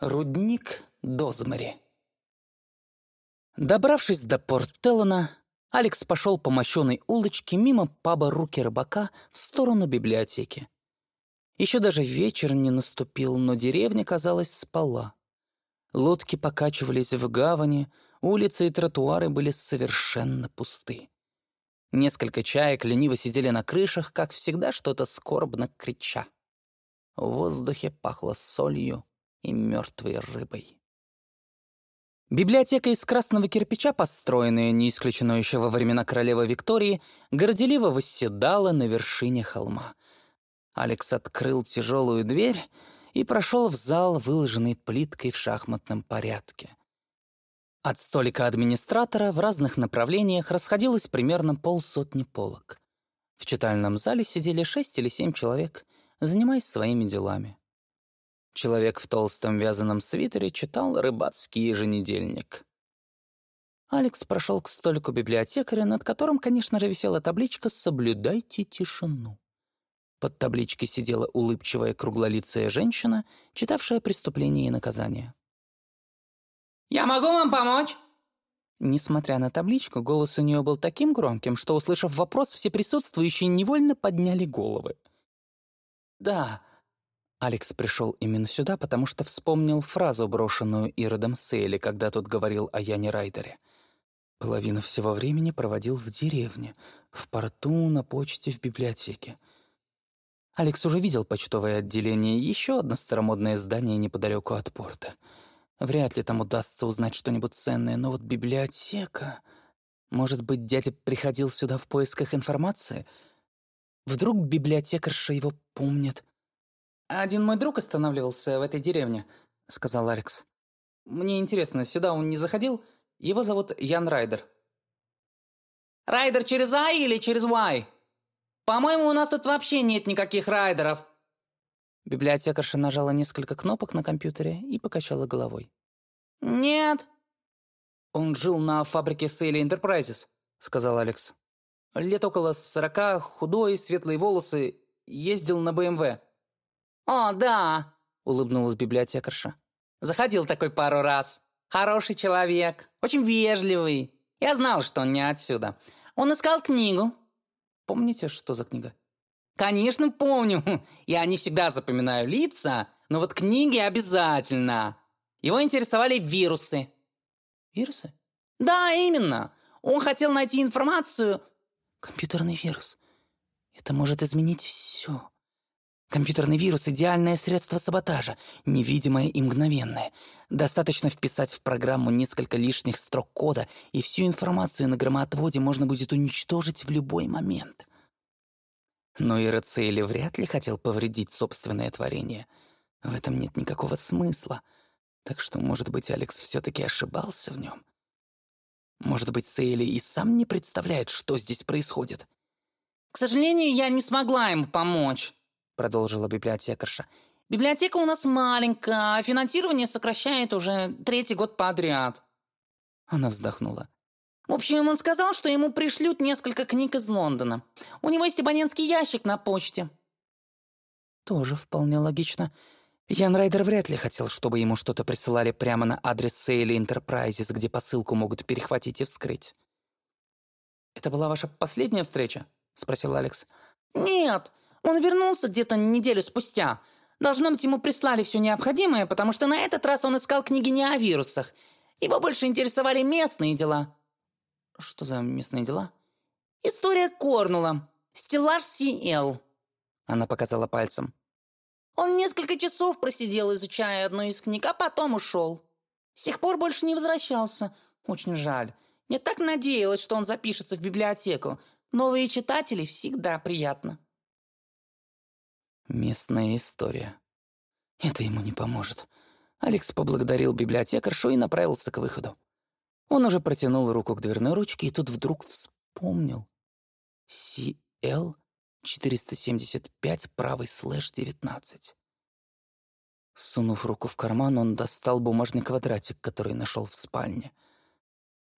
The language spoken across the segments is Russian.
Рудник Дозмери. Добравшись до порт Теллана, Алекс пошел по мощенной улочке мимо паба «Руки рыбака» в сторону библиотеки. Еще даже вечер не наступил, но деревня, казалось, спала. Лодки покачивались в гавани, улицы и тротуары были совершенно пусты. Несколько чаек лениво сидели на крышах, как всегда, что-то скорбно крича. В воздухе пахло солью и мертвой рыбой. Библиотека из красного кирпича, построенная, не исключено еще во времена королевы Виктории, горделиво восседала на вершине холма. Алекс открыл тяжелую дверь и прошел в зал, выложенный плиткой в шахматном порядке. От столика администратора в разных направлениях расходилось примерно полсотни полок. В читальном зале сидели шесть или семь человек, занимаясь своими делами. Человек в толстом вязаном свитере читал рыбацкий еженедельник. Алекс прошел к столику библиотекаря, над которым, конечно же, висела табличка «Соблюдайте тишину». Под табличкой сидела улыбчивая круглолицая женщина, читавшая «Преступление и наказание». «Я могу вам помочь?» Несмотря на табличку, голос у нее был таким громким, что, услышав вопрос, все присутствующие невольно подняли головы. «Да, Алекс пришел именно сюда, потому что вспомнил фразу, брошенную Иродом Сейли, когда тот говорил о Яне Райдере. Половину всего времени проводил в деревне, в порту, на почте, в библиотеке. Алекс уже видел почтовое отделение, еще одно старомодное здание неподалеку от порта. Вряд ли там удастся узнать что-нибудь ценное, но вот библиотека... Может быть, дядя приходил сюда в поисках информации? Вдруг библиотекарша его помнит? «Один мой друг останавливался в этой деревне», — сказал Алекс. «Мне интересно, сюда он не заходил? Его зовут Ян Райдер». «Райдер через А или через Y? По-моему, у нас тут вообще нет никаких райдеров». Библиотекарша нажала несколько кнопок на компьютере и покачала головой. «Нет». «Он жил на фабрике Сейли Enterprises», — сказал Алекс. «Лет около сорока, худой, светлые волосы, ездил на БМВ». «О, да!» — улыбнулась библиотекарша. «Заходил такой пару раз. Хороший человек, очень вежливый. Я знал, что он не отсюда. Он искал книгу». «Помните, что за книга?» «Конечно, помню. Я не всегда запоминаю лица, но вот книги обязательно. Его интересовали вирусы». «Вирусы?» «Да, именно. Он хотел найти информацию...» «Компьютерный вирус. Это может изменить все». Компьютерный вирус — идеальное средство саботажа, невидимое и мгновенное. Достаточно вписать в программу несколько лишних строк кода, и всю информацию на громоотводе можно будет уничтожить в любой момент. Но Ироцели вряд ли хотел повредить собственное творение. В этом нет никакого смысла. Так что, может быть, Алекс все таки ошибался в нем. Может быть, Сейли и сам не представляет, что здесь происходит. «К сожалению, я не смогла ему помочь», продолжила библиотекарша. «Библиотека у нас маленькая, а финансирование сокращает уже третий год подряд». Она вздохнула. В общем, он сказал, что ему пришлют несколько книг из Лондона. У него есть абонентский ящик на почте. Тоже вполне логично. Ян Райдер вряд ли хотел, чтобы ему что-то присылали прямо на адрес Сейли Enterprises, где посылку могут перехватить и вскрыть. «Это была ваша последняя встреча?» — спросил Алекс. «Нет, он вернулся где-то неделю спустя. Должно быть, ему прислали все необходимое, потому что на этот раз он искал книги не о вирусах. Его больше интересовали местные дела». «Что за местные дела?» «История Корнула. Стеллаж Си-Эл». Она показала пальцем. Он несколько часов просидел, изучая одну из книг, а потом ушел. С тех пор больше не возвращался. Очень жаль. Я так надеялась, что он запишется в библиотеку. Новые читатели всегда приятно. Местная история. Это ему не поможет. Алекс поблагодарил библиотекаршу и направился к выходу. Он уже протянул руку к дверной ручке и тут вдруг вспомнил. CL 475 правый слэш 19. Сунув руку в карман, он достал бумажный квадратик, который нашел в спальне.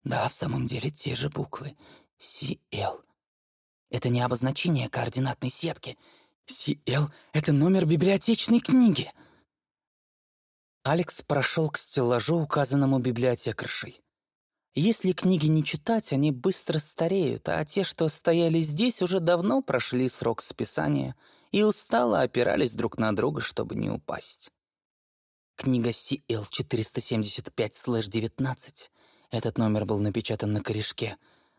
Да, в самом деле те же буквы. CL. Это не обозначение координатной сетки — CL — это номер библиотечной книги. Алекс прошел к стеллажу, указанному библиотекаршей. Если книги не читать, они быстро стареют, а те, что стояли здесь, уже давно прошли срок списания и устало опирались друг на друга, чтобы не упасть. Книга CL-475-19, этот номер был напечатан на корешке,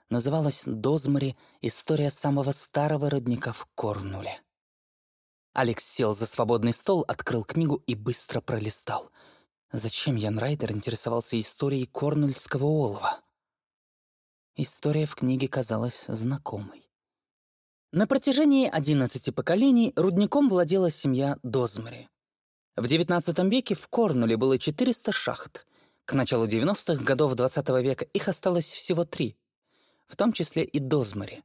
называлась «Дозмари. История самого старого родника в Корнуле». Алекс сел за свободный стол, открыл книгу и быстро пролистал. Зачем Ян Райдер интересовался историей корнульского олова? История в книге казалась знакомой. На протяжении одиннадцати поколений рудником владела семья Дозмари. В XIX веке в Корнуле было 400 шахт. К началу 90-х годов XX -го века их осталось всего три, в том числе и Дозмари.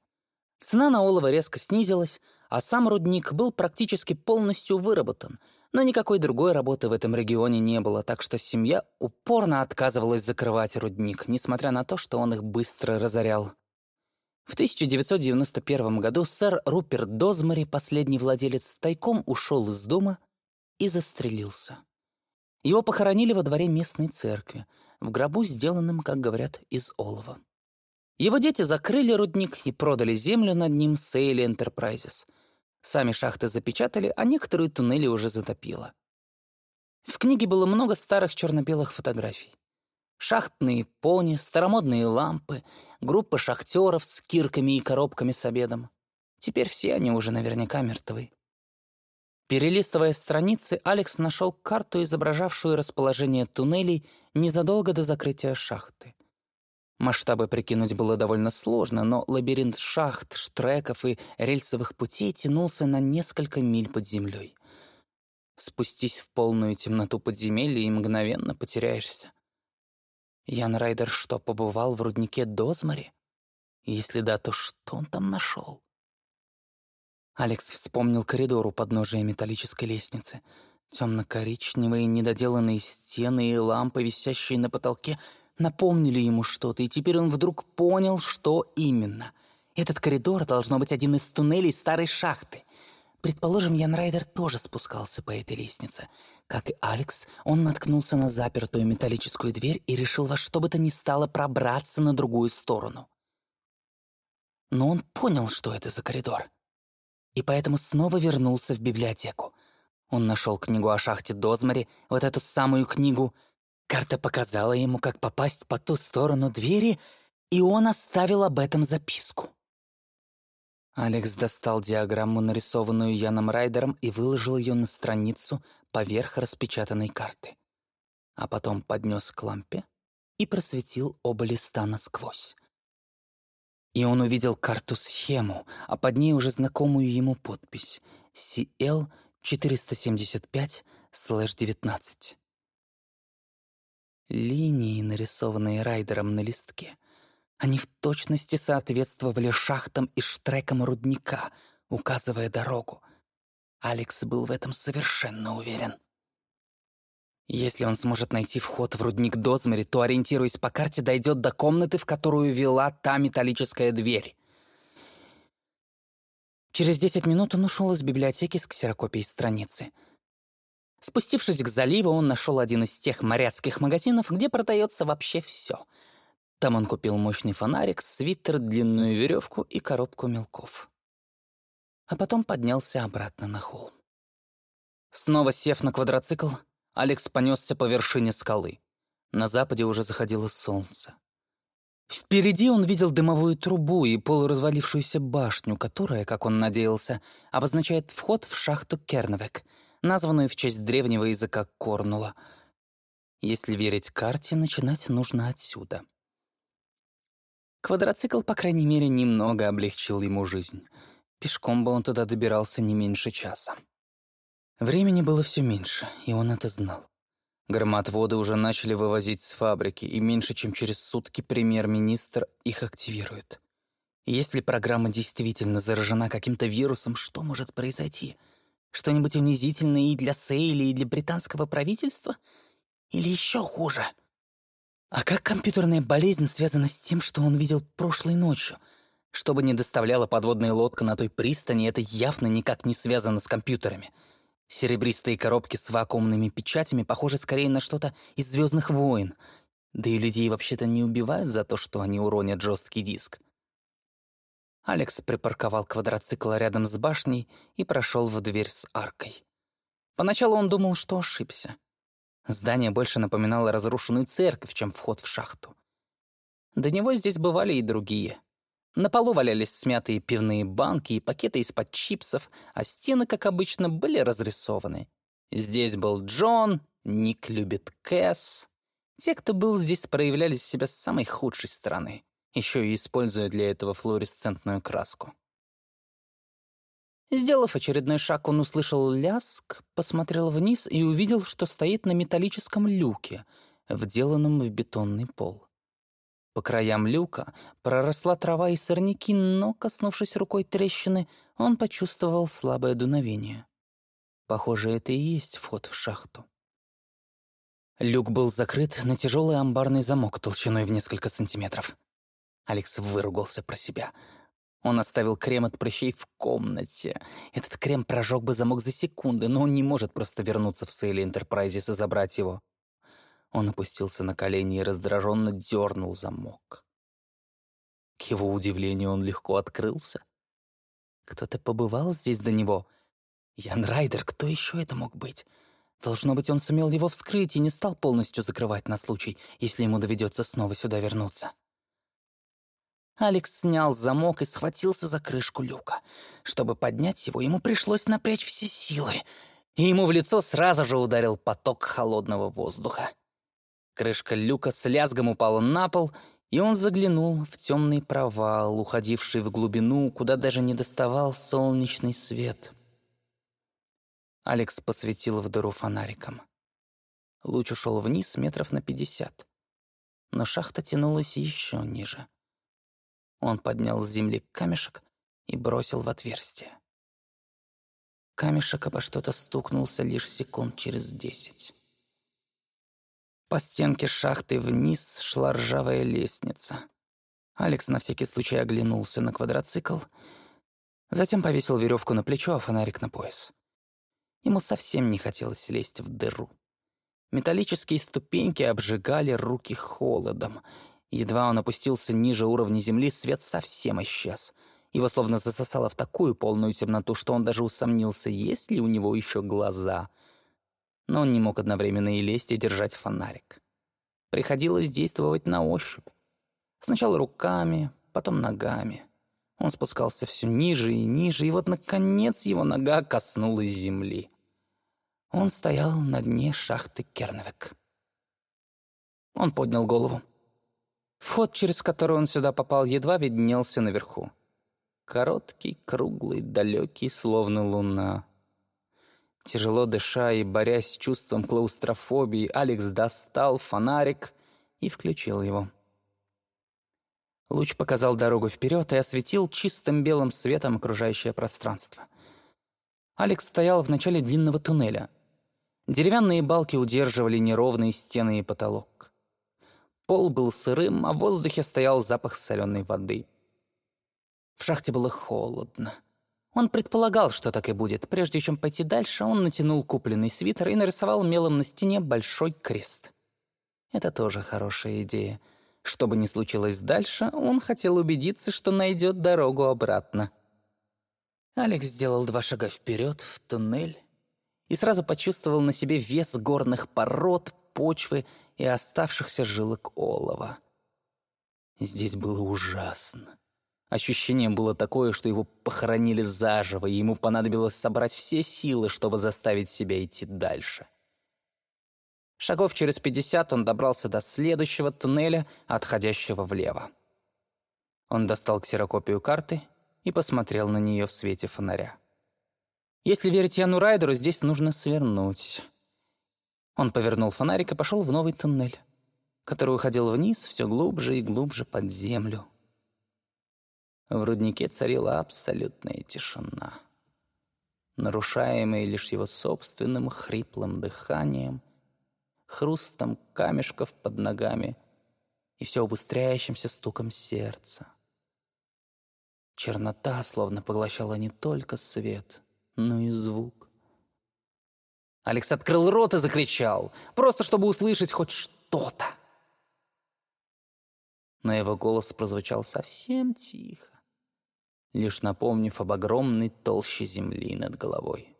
Цена на олово резко снизилась, а сам рудник был практически полностью выработан, но никакой другой работы в этом регионе не было, так что семья упорно отказывалась закрывать рудник, несмотря на то, что он их быстро разорял. В 1991 году сэр Руперт Дозмари, последний владелец, тайком ушел из дома и застрелился. Его похоронили во дворе местной церкви, в гробу, сделанном, как говорят, из олова. Его дети закрыли рудник и продали землю над ним Сейли Enterprises. Сами шахты запечатали, а некоторые туннели уже затопило. В книге было много старых черно-белых фотографий. Шахтные пони, старомодные лампы, группа шахтеров с кирками и коробками с обедом. Теперь все они уже наверняка мертвы. Перелистывая страницы, Алекс нашел карту, изображавшую расположение туннелей незадолго до закрытия шахты. Масштабы прикинуть было довольно сложно, но лабиринт шахт, штреков и рельсовых путей тянулся на несколько миль под землей. Спустись в полную темноту подземелья и мгновенно потеряешься. Ян Райдер что, побывал в руднике Дозмари? Если да, то что он там нашел? Алекс вспомнил коридор у подножия металлической лестницы. Темно-коричневые недоделанные стены и лампы, висящие на потолке — напомнили ему что-то, и теперь он вдруг понял, что именно. Этот коридор должно быть один из туннелей старой шахты. Предположим, Ян Райдер тоже спускался по этой лестнице. Как и Алекс, он наткнулся на запертую металлическую дверь и решил во что бы то ни стало пробраться на другую сторону. Но он понял, что это за коридор. И поэтому снова вернулся в библиотеку. Он нашел книгу о шахте Дозмари, вот эту самую книгу, Карта показала ему, как попасть по ту сторону двери, и он оставил об этом записку. Алекс достал диаграмму, нарисованную Яном Райдером, и выложил ее на страницу поверх распечатанной карты. А потом поднес к лампе и просветил оба листа насквозь. И он увидел карту-схему, а под ней уже знакомую ему подпись CL 475-19. Линии, нарисованные Райдером на листке, они в точности соответствовали шахтам и штрекам рудника, указывая дорогу. Алекс был в этом совершенно уверен. Если он сможет найти вход в рудник Дозмери, то, ориентируясь по карте, дойдет до комнаты, в которую вела та металлическая дверь. Через десять минут он ушел из библиотеки с ксерокопией страницы — Спустившись к заливу, он нашел один из тех моряцких магазинов, где продается вообще все. Там он купил мощный фонарик, свитер, длинную веревку и коробку мелков. А потом поднялся обратно на холм. Снова сев на квадроцикл, Алекс понесся по вершине скалы. На западе уже заходило солнце. Впереди он видел дымовую трубу и полуразвалившуюся башню, которая, как он надеялся, обозначает вход в шахту Кернвек — названную в честь древнего языка Корнула. Если верить карте, начинать нужно отсюда. Квадроцикл, по крайней мере, немного облегчил ему жизнь. Пешком бы он туда добирался не меньше часа. Времени было все меньше, и он это знал. Громоотводы уже начали вывозить с фабрики, и меньше чем через сутки премьер-министр их активирует. Если программа действительно заражена каким-то вирусом, что может произойти — что-нибудь унизительное и для Сейли, и для британского правительства? Или еще хуже? А как компьютерная болезнь связана с тем, что он видел прошлой ночью? Что бы ни доставляла подводная лодка на той пристани, это явно никак не связано с компьютерами. Серебристые коробки с вакуумными печатями похожи скорее на что-то из «Звездных войн». Да и людей вообще-то не убивают за то, что они уронят жесткий диск. Алекс припарковал квадроцикл рядом с башней и прошел в дверь с аркой. Поначалу он думал, что ошибся. Здание больше напоминало разрушенную церковь, чем вход в шахту. До него здесь бывали и другие. На полу валялись смятые пивные банки и пакеты из-под чипсов, а стены, как обычно, были разрисованы. Здесь был Джон, Ник любит Кэс. Те, кто был здесь, проявляли себя с самой худшей стороны, еще и используя для этого флуоресцентную краску. Сделав очередной шаг, он услышал ляск, посмотрел вниз и увидел, что стоит на металлическом люке, вделанном в бетонный пол. По краям люка проросла трава и сорняки, но, коснувшись рукой трещины, он почувствовал слабое дуновение. Похоже, это и есть вход в шахту. Люк был закрыт на тяжелый амбарный замок толщиной в несколько сантиметров. Алекс выругался про себя — он оставил крем от прыщей в комнате. Этот крем прожег бы замок за секунды, но он не может просто вернуться в Сейли Энтерпрайзис и забрать его. Он опустился на колени и раздраженно дернул замок. К его удивлению, он легко открылся. Кто-то побывал здесь до него. Ян Райдер, кто еще это мог быть? Должно быть, он сумел его вскрыть и не стал полностью закрывать на случай, если ему доведется снова сюда вернуться. Алекс снял замок и схватился за крышку люка. Чтобы поднять его, ему пришлось напрячь все силы, и ему в лицо сразу же ударил поток холодного воздуха. Крышка люка с лязгом упала на пол, и он заглянул в темный провал, уходивший в глубину, куда даже не доставал солнечный свет. Алекс посветил в дыру фонариком. Луч ушел вниз метров на пятьдесят. Но шахта тянулась еще ниже. Он поднял с земли камешек и бросил в отверстие. Камешек обо что-то стукнулся лишь секунд через десять. По стенке шахты вниз шла ржавая лестница. Алекс на всякий случай оглянулся на квадроцикл, затем повесил веревку на плечо, а фонарик на пояс. Ему совсем не хотелось лезть в дыру. Металлические ступеньки обжигали руки холодом, Едва он опустился ниже уровня земли, свет совсем исчез. Его словно засосало в такую полную темноту, что он даже усомнился, есть ли у него еще глаза. Но он не мог одновременно и лезть, и держать фонарик. Приходилось действовать на ощупь. Сначала руками, потом ногами. Он спускался все ниже и ниже, и вот, наконец, его нога коснулась земли. Он стоял на дне шахты Кернвек. Он поднял голову. Вход, через который он сюда попал, едва виднелся наверху. Короткий, круглый, далекий, словно луна. Тяжело дыша и борясь с чувством клаустрофобии, Алекс достал фонарик и включил его. Луч показал дорогу вперед и осветил чистым белым светом окружающее пространство. Алекс стоял в начале длинного туннеля. Деревянные балки удерживали неровные стены и потолок. Пол был сырым, а в воздухе стоял запах соленой воды. В шахте было холодно. Он предполагал, что так и будет. Прежде чем пойти дальше, он натянул купленный свитер и нарисовал мелом на стене большой крест. Это тоже хорошая идея. Что бы ни случилось дальше, он хотел убедиться, что найдет дорогу обратно. Алекс сделал два шага вперед в туннель и сразу почувствовал на себе вес горных пород, почвы и оставшихся жилок олова. Здесь было ужасно. Ощущение было такое, что его похоронили заживо, и ему понадобилось собрать все силы, чтобы заставить себя идти дальше. Шагов через пятьдесят он добрался до следующего туннеля, отходящего влево. Он достал ксерокопию карты и посмотрел на нее в свете фонаря. Если верить Яну Райдеру, здесь нужно свернуть. Он повернул фонарик и пошел в новый туннель, который уходил вниз все глубже и глубже под землю. В руднике царила абсолютная тишина, нарушаемая лишь его собственным хриплым дыханием, хрустом камешков под ногами и все убыстряющимся стуком сердца. Чернота словно поглощала не только свет, но и звук. Алекс открыл рот и закричал, просто чтобы услышать хоть что-то. Но его голос прозвучал совсем тихо, лишь напомнив об огромной толще земли над головой.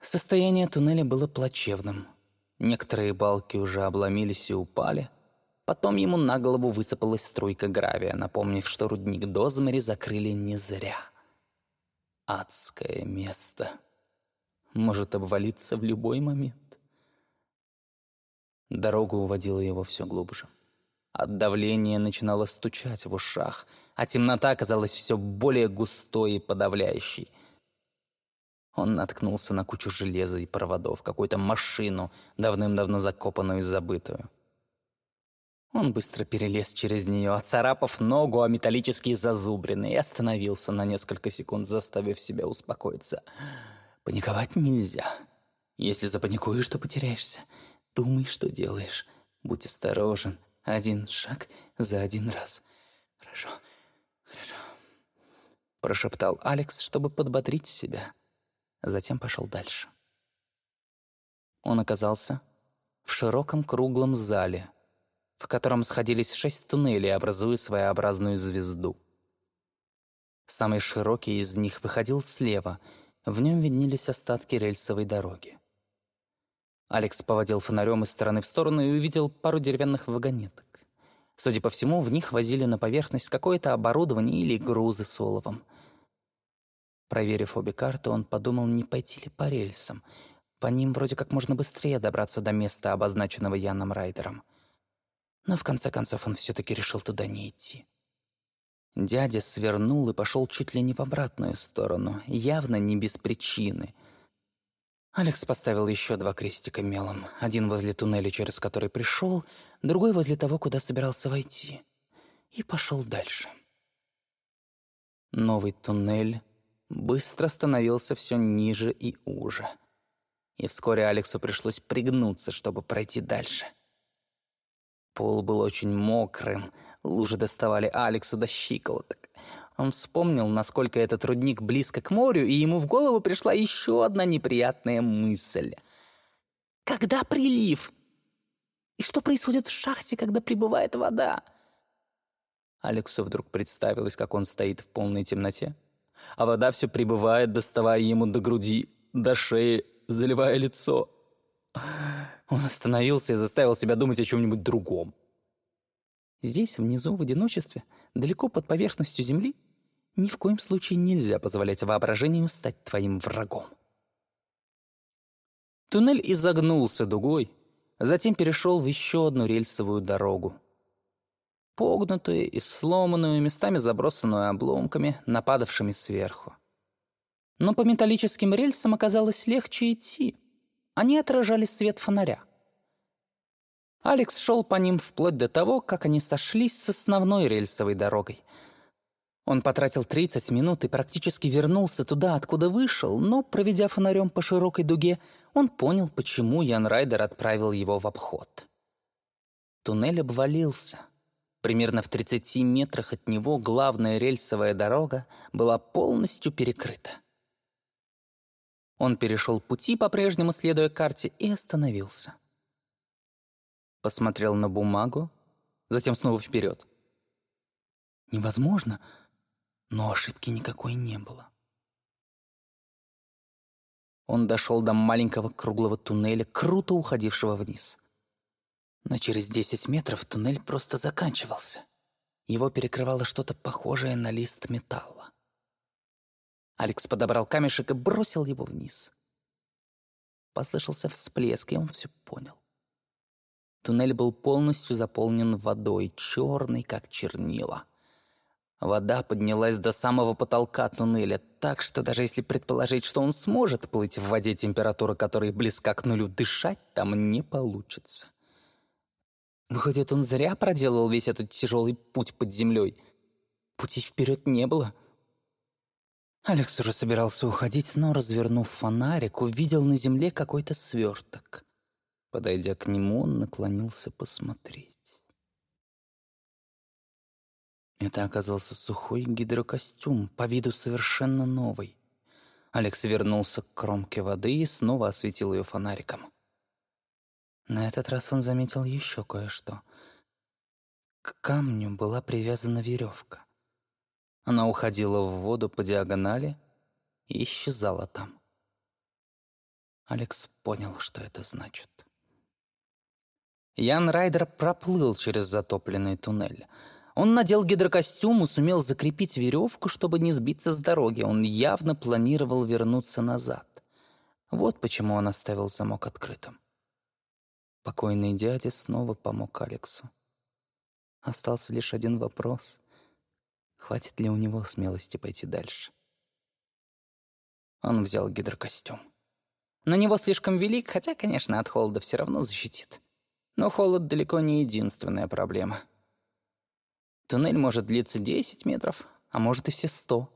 Состояние туннеля было плачевным. Некоторые балки уже обломились и упали. Потом ему на голову высыпалась струйка гравия, напомнив, что рудник Дозмари закрыли не зря. Адское место может обвалиться в любой момент. Дорога уводила его все глубже. От давления начинало стучать в ушах, а темнота казалась все более густой и подавляющей. Он наткнулся на кучу железа и проводов, какую-то машину, давным-давно закопанную и забытую. Он быстро перелез через нее, оцарапав ногу о металлические зазубрины, и остановился на несколько секунд, заставив себя успокоиться — Паниковать нельзя. Если запаникуешь, то потеряешься. Думай, что делаешь. Будь осторожен. Один шаг за один раз. Хорошо, хорошо. Прошептал Алекс, чтобы подбодрить себя. Затем пошел дальше. Он оказался в широком круглом зале, в котором сходились шесть туннелей, образуя своеобразную звезду. Самый широкий из них выходил слева — в нем виднелись остатки рельсовой дороги. Алекс поводил фонарем из стороны в сторону и увидел пару деревянных вагонеток. Судя по всему, в них возили на поверхность какое-то оборудование или грузы с оловом. Проверив обе карты, он подумал, не пойти ли по рельсам. По ним вроде как можно быстрее добраться до места, обозначенного Яном Райдером. Но в конце концов он все-таки решил туда не идти. Дядя свернул и пошел чуть ли не в обратную сторону, явно не без причины. Алекс поставил еще два крестика мелом. Один возле туннеля, через который пришел, другой возле того, куда собирался войти. И пошел дальше. Новый туннель быстро становился все ниже и уже. И вскоре Алексу пришлось пригнуться, чтобы пройти дальше. Пол был очень мокрым, Лужи доставали Алексу до щиколоток. Он вспомнил, насколько этот рудник близко к морю, и ему в голову пришла еще одна неприятная мысль. «Когда прилив? И что происходит в шахте, когда прибывает вода?» Алексу вдруг представилось, как он стоит в полной темноте, а вода все прибывает, доставая ему до груди, до шеи, заливая лицо. Он остановился и заставил себя думать о чем-нибудь другом. Здесь, внизу, в одиночестве, далеко под поверхностью земли, ни в коем случае нельзя позволять воображению стать твоим врагом. Туннель изогнулся дугой, затем перешел в еще одну рельсовую дорогу. Погнутую и сломанную, местами забросанную обломками, нападавшими сверху. Но по металлическим рельсам оказалось легче идти. Они отражали свет фонаря. Алекс шел по ним вплоть до того, как они сошлись с основной рельсовой дорогой. Он потратил 30 минут и практически вернулся туда, откуда вышел, но, проведя фонарем по широкой дуге, он понял, почему Ян Райдер отправил его в обход. Туннель обвалился. Примерно в 30 метрах от него главная рельсовая дорога была полностью перекрыта. Он перешел пути, по-прежнему следуя карте, и остановился посмотрел на бумагу, затем снова вперед. Невозможно, но ошибки никакой не было. Он дошел до маленького круглого туннеля, круто уходившего вниз. Но через десять метров туннель просто заканчивался. Его перекрывало что-то похожее на лист металла. Алекс подобрал камешек и бросил его вниз. Послышался всплеск, и он все понял. Туннель был полностью заполнен водой, черной, как чернила. Вода поднялась до самого потолка туннеля, так что даже если предположить, что он сможет плыть в воде, температура которой близка к нулю, дышать там не получится. Выходит, он зря проделал весь этот тяжелый путь под землей. Пути вперед не было. Алекс уже собирался уходить, но, развернув фонарик, увидел на земле какой-то сверток. Подойдя к нему, он наклонился посмотреть. Это оказался сухой гидрокостюм, по виду совершенно новый. Алекс вернулся к кромке воды и снова осветил ее фонариком. На этот раз он заметил еще кое-что. К камню была привязана веревка. Она уходила в воду по диагонали и исчезала там. Алекс понял, что это значит. Ян Райдер проплыл через затопленный туннель. Он надел гидрокостюм и сумел закрепить веревку, чтобы не сбиться с дороги. Он явно планировал вернуться назад. Вот почему он оставил замок открытым. Покойный дядя снова помог Алексу. Остался лишь один вопрос. Хватит ли у него смелости пойти дальше? Он взял гидрокостюм. На него слишком велик, хотя, конечно, от холода все равно защитит. Но холод далеко не единственная проблема. Туннель может длиться 10 метров, а может и все 100.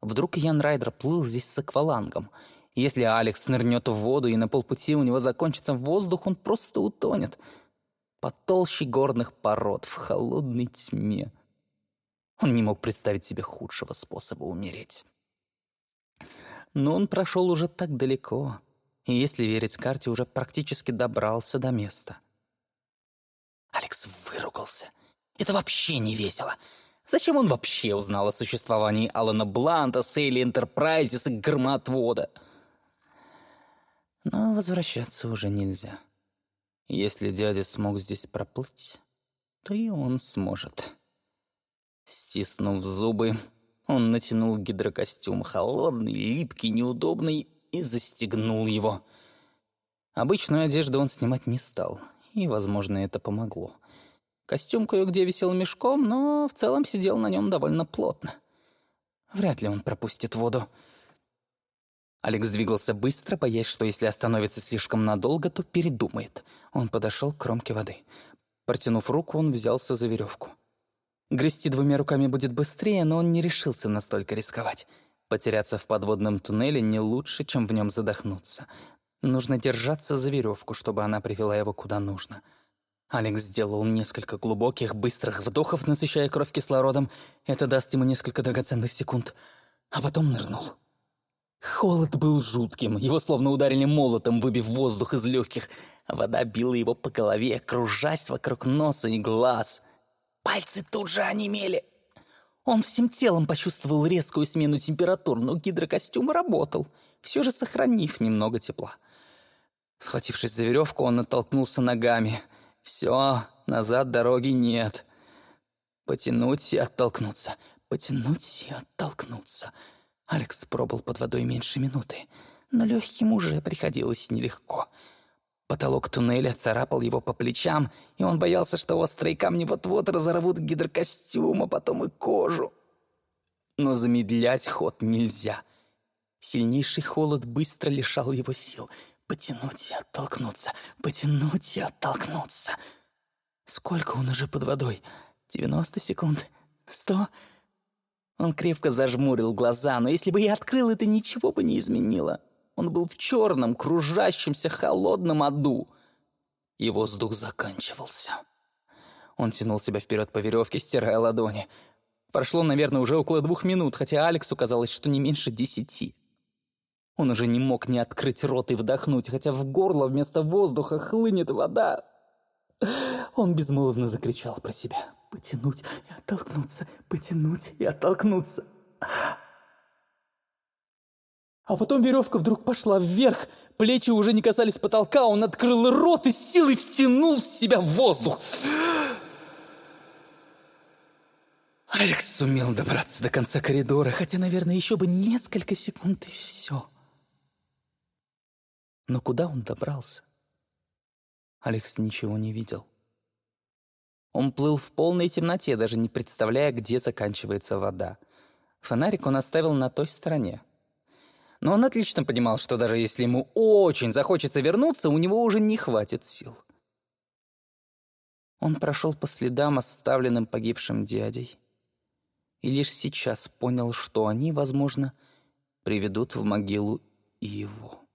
Вдруг Ян Райдер плыл здесь с аквалангом. Если Алекс нырнет в воду и на полпути у него закончится воздух, он просто утонет. Под толщей горных пород, в холодной тьме. Он не мог представить себе худшего способа умереть. Но он прошел уже так далеко, и, если верить карте, уже практически добрался до места. Алекс выругался. Это вообще не весело. Зачем он вообще узнал о существовании Алана Бланта, Сейли Энтерпрайзис и Громоотвода? Но возвращаться уже нельзя. Если дядя смог здесь проплыть, то и он сможет. Стиснув зубы, он натянул гидрокостюм, холодный, липкий, неудобный, и застегнул его. Обычную одежду он снимать не стал, и, возможно, это помогло. Костюм кое-где висел мешком, но в целом сидел на нем довольно плотно. Вряд ли он пропустит воду. Алекс двигался быстро, боясь, что если остановится слишком надолго, то передумает. Он подошел к кромке воды. Протянув руку, он взялся за веревку. Грести двумя руками будет быстрее, но он не решился настолько рисковать. Потеряться в подводном туннеле не лучше, чем в нем задохнуться. Нужно держаться за веревку, чтобы она привела его куда нужно. Алекс сделал несколько глубоких, быстрых вдохов, насыщая кровь кислородом. Это даст ему несколько драгоценных секунд. А потом нырнул. Холод был жутким, его словно ударили молотом, выбив воздух из легких. Вода била его по голове, кружась вокруг носа и глаз. Пальцы тут же онемели. Он всем телом почувствовал резкую смену температур, но гидрокостюм работал, все же сохранив немного тепла. Схватившись за веревку, он оттолкнулся ногами. Все, назад дороги нет. Потянуть и оттолкнуться, потянуть и оттолкнуться. Алекс пробыл под водой меньше минуты, но легким уже приходилось нелегко — Потолок туннеля царапал его по плечам, и он боялся, что острые камни вот-вот разорвут гидрокостюм, а потом и кожу. Но замедлять ход нельзя. Сильнейший холод быстро лишал его сил. Потянуть и оттолкнуться, потянуть и оттолкнуться. Сколько он уже под водой? Девяносто секунд? Сто? Он крепко зажмурил глаза, но если бы я открыл, это ничего бы не изменило. Он был в черном, кружащемся, холодном аду. И воздух заканчивался. Он тянул себя вперед по веревке, стирая ладони. Прошло, наверное, уже около двух минут, хотя Алексу казалось, что не меньше десяти. Он уже не мог ни открыть рот и вдохнуть, хотя в горло вместо воздуха хлынет вода. Он безмолвно закричал про себя. «Потянуть и оттолкнуться, потянуть и оттолкнуться». А потом веревка вдруг пошла вверх, плечи уже не касались потолка, он открыл рот и силой втянул в себя воздух. Алекс сумел добраться до конца коридора, хотя, наверное, еще бы несколько секунд и все. Но куда он добрался? Алекс ничего не видел. Он плыл в полной темноте, даже не представляя, где заканчивается вода. Фонарик он оставил на той стороне. Но он отлично понимал, что даже если ему очень захочется вернуться, у него уже не хватит сил. Он прошел по следам, оставленным погибшим дядей, и лишь сейчас понял, что они, возможно, приведут в могилу и его.